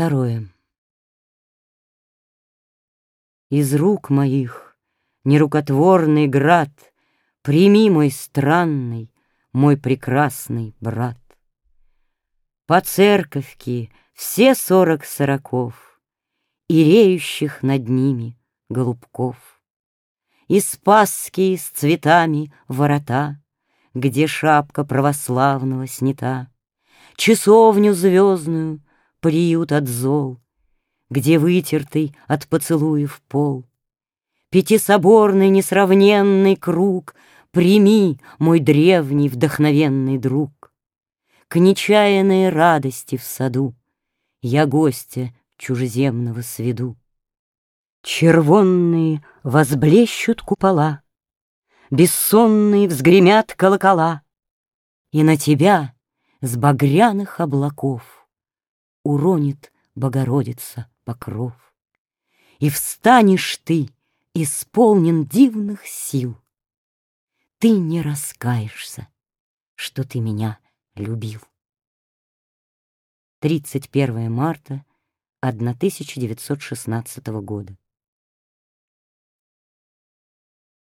Второе. Из рук моих нерукотворный град Прими, мой странный, мой прекрасный брат. По церковке все сорок сороков И реющих над ними голубков. И спасские с цветами ворота, Где шапка православного снята, Часовню звездную, приют от зол, Где вытертый от поцелуев пол. Пятисоборный несравненный круг Прими, мой древний вдохновенный друг. К нечаянной радости в саду Я гостя чужеземного сведу. Червонные возблещут купола, Бессонные взгремят колокола, И на тебя с багряных облаков Уронит Богородица покров. И встанешь ты, исполнен дивных сил. Ты не раскаешься, что ты меня любил. 31 марта 1916 года.